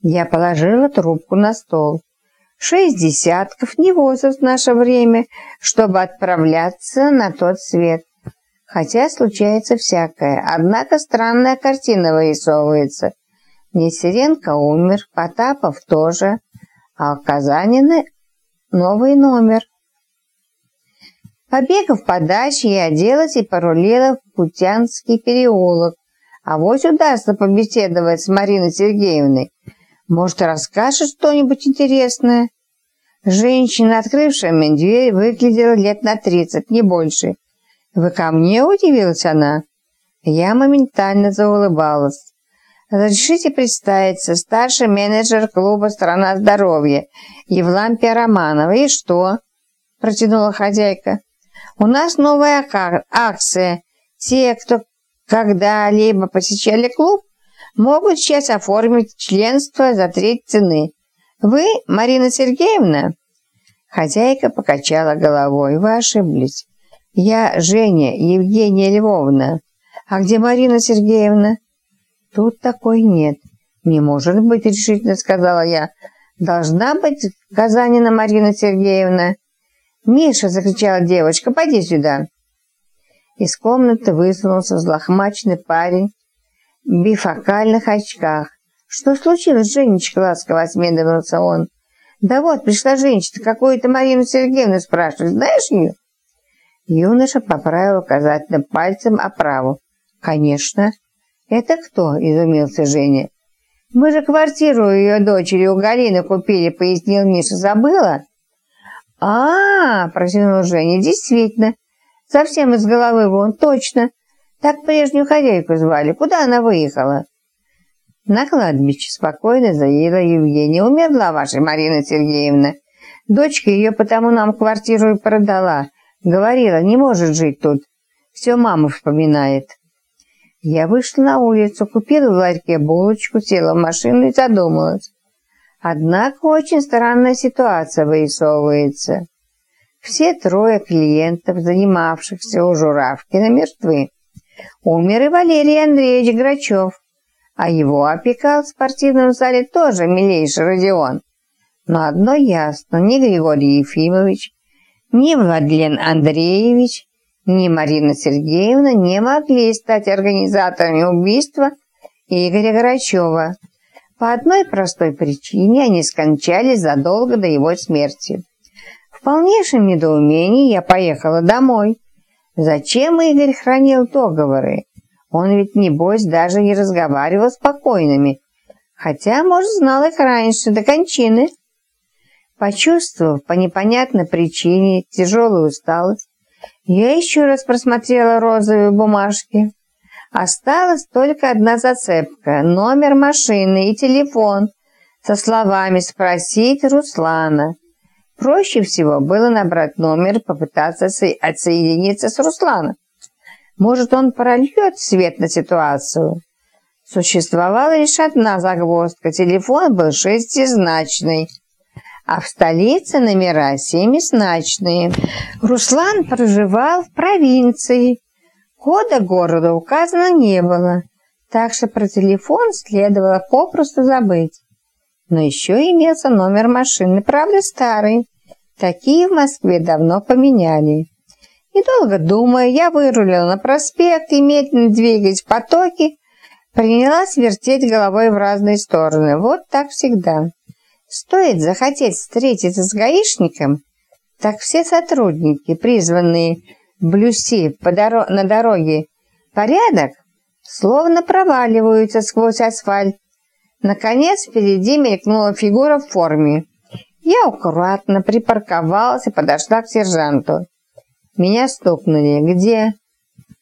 Я положила трубку на стол. Шесть десятков не возраст в наше время, чтобы отправляться на тот свет. Хотя случается всякое, однако странная картина вырисовывается. Нестеренко умер, Потапов тоже, а у Казанина новый номер. Побегав по даче, я оделась и порулила в Путянский переулок. А вот удастся побеседовать с Мариной Сергеевной. Может, расскажет что-нибудь интересное? Женщина, открывшая мне дверь, выглядела лет на тридцать, не больше. «Вы ко мне?» – удивилась она. Я моментально заулыбалась. «Разрешите представиться, старший менеджер клуба «Страна здоровья» Евлампия Романова. И что?» – протянула хозяйка. «У нас новая акция. Те, кто когда-либо посещали клуб, могут сейчас оформить членство за треть цены. Вы, Марина Сергеевна?» Хозяйка покачала головой. «Вы ошиблись. Я Женя Евгения Львовна. А где Марина Сергеевна?» «Тут такой нет». «Не может быть», — решительно сказала я. «Должна быть Казанина Марина Сергеевна». «Миша!» — закричала девочка. «Пойди сюда!» Из комнаты высунулся взлохмаченный парень бифокальных очках. «Что случилось, Женечка?» — ласково осмедовался он. «Да вот, пришла женщина, какую-то Марину Сергеевну спрашивает. Знаешь ее?» Юноша поправил указательным пальцем оправу. «Конечно». «Это кто?» – изумился Женя. «Мы же квартиру ее дочери у Галины купили», – пояснил Миша. «Забыла?» «А-а-а!» – протянул Женя. «Действительно. Совсем из головы вон. Точно. Так прежнюю хозяйку звали. Куда она выехала?» «На кладбище», – спокойно заявила Евгения. «Умерла ваша Марина Сергеевна. Дочка ее потому нам квартиру и продала. Говорила, не может жить тут. Все мама вспоминает. Я вышла на улицу, купила в ларьке булочку, села в машину и задумалась. Однако очень странная ситуация вырисовывается. Все трое клиентов, занимавшихся у Журавкина, мертвы. Умер и Валерий Андреевич Грачев, а его опекал в спортивном зале тоже милейший Родион. Но одно ясно, ни Григорий Ефимович, ни Владлен Андреевич, ни Марина Сергеевна не могли стать организаторами убийства Игоря Грачева. По одной простой причине они скончались задолго до его смерти. В полнейшем недоумении я поехала домой. Зачем Игорь хранил договоры? Он ведь, небось, даже не разговаривал с покойными, хотя, может, знал их раньше, до кончины. Почувствовав по непонятной причине тяжелую усталость, я еще раз просмотрела розовые бумажки. Осталась только одна зацепка – номер машины и телефон со словами «Спросить Руслана». Проще всего было набрать номер попытаться отсоединиться с Русланом. Может, он прольет свет на ситуацию? Существовала лишь одна загвоздка – телефон был шестизначный – а в столице номера семизначные. Руслан проживал в провинции. Кода города указано не было, так что про телефон следовало попросту забыть. Но еще имелся номер машины, правда старый. Такие в Москве давно поменяли. Недолго думая, я вырулила на проспект и, медленно двигаясь в потоке, принялась вертеть головой в разные стороны. Вот так всегда. Стоит захотеть встретиться с гаишником, так все сотрудники, призванные блюсти доро на дороге порядок, словно проваливаются сквозь асфальт. Наконец впереди мелькнула фигура в форме. Я аккуратно припарковалась и подошла к сержанту. Меня стукнули. «Где?»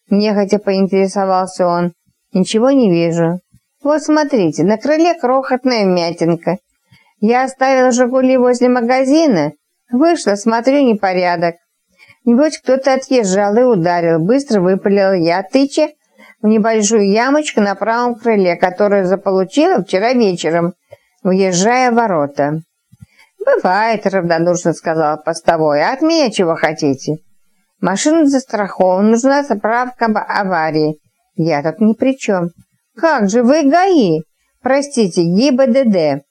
Нехотя поинтересовался он. «Ничего не вижу». «Вот смотрите, на крыле крохотная вмятинка. Я оставила «Жигули» возле магазина, вышла, смотрю, непорядок. Небось, кто-то отъезжал и ударил. Быстро выпалила я, тыча небольшую ямочку на правом крыле, которую заполучила вчера вечером, въезжая в ворота. «Бывает», — равнодушно сказал постовой. «А от меня чего хотите?» «Машина застрахована, нужна справка об аварии». «Я тут ни при чем». «Как же вы ГАИ?» простите, ГИБДД.